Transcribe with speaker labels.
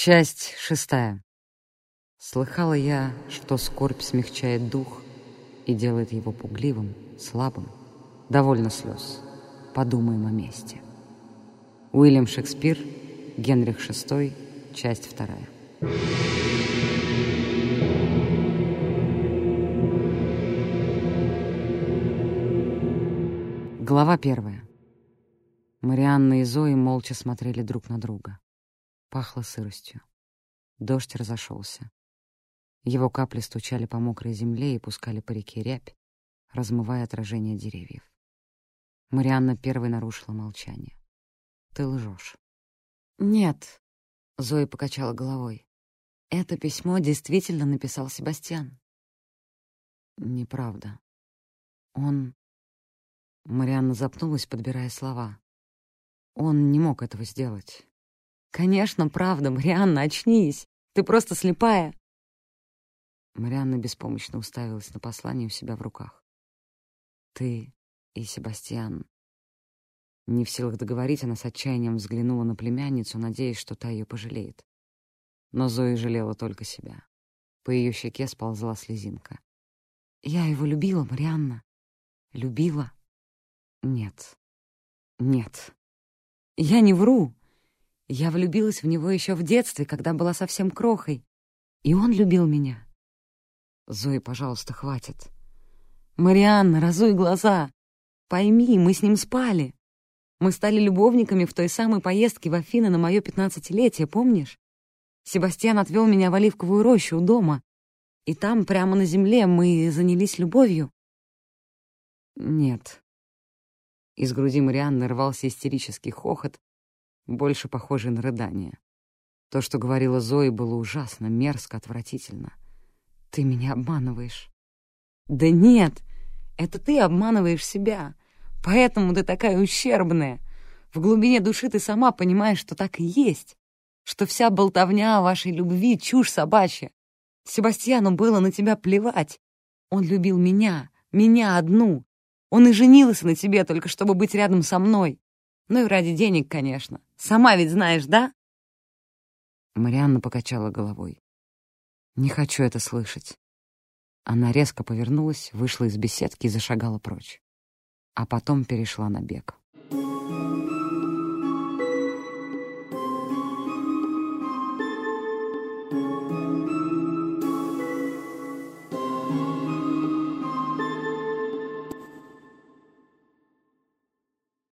Speaker 1: Часть шестая. Слыхала я, что скорбь смягчает дух и делает его пугливым, слабым. Довольно слез. Подумаем о месте. Уильям Шекспир, Генрих VI, часть вторая. Глава первая. Марианна и Зои молча смотрели друг на друга. Пахло сыростью. Дождь разошелся. Его капли стучали по мокрой земле и пускали по реке рябь, размывая отражение деревьев. Марианна первой нарушила молчание. «Ты лжешь». «Нет», — Зоя покачала головой. «Это письмо действительно написал Себастьян». «Неправда. Он...» Марианна запнулась, подбирая слова. «Он не мог этого сделать. «Конечно, правда, Марианна, очнись! Ты просто слепая!» Марианна беспомощно уставилась на послание у себя в руках. «Ты и Себастьян...» Не в силах договорить, она с отчаянием взглянула на племянницу, надеясь, что та ее пожалеет. Но Зоя жалела только себя. По ее щеке сползла слезинка. «Я его любила, Марианна. Любила?» «Нет. Нет. Я не вру. Я влюбилась в него еще в детстве, когда была совсем крохой. И он любил меня. Зои, пожалуйста, хватит. Марианна, разуй глаза. Пойми, мы с ним спали. Мы стали любовниками в той самой поездке в Афины на мое пятнадцатилетие, помнишь? Себастьян отвел меня в оливковую рощу у дома, и там, прямо на земле, мы занялись любовью. Нет. Из груди Марианны рвался истерический хохот, больше похожий на рыдание. То, что говорила Зои, было ужасно, мерзко, отвратительно. «Ты меня обманываешь». «Да нет, это ты обманываешь себя. Поэтому ты такая ущербная. В глубине души ты сама понимаешь, что так и есть, что вся болтовня о вашей любви — чушь собачья. Себастьяну было на тебя плевать. Он любил меня, меня одну. Он и женился на тебе, только чтобы быть рядом со мной. Ну и ради денег, конечно. Сама ведь знаешь, да?» Марианна покачала головой. «Не хочу это слышать». Она резко повернулась, вышла из беседки и зашагала прочь. А потом перешла на бег.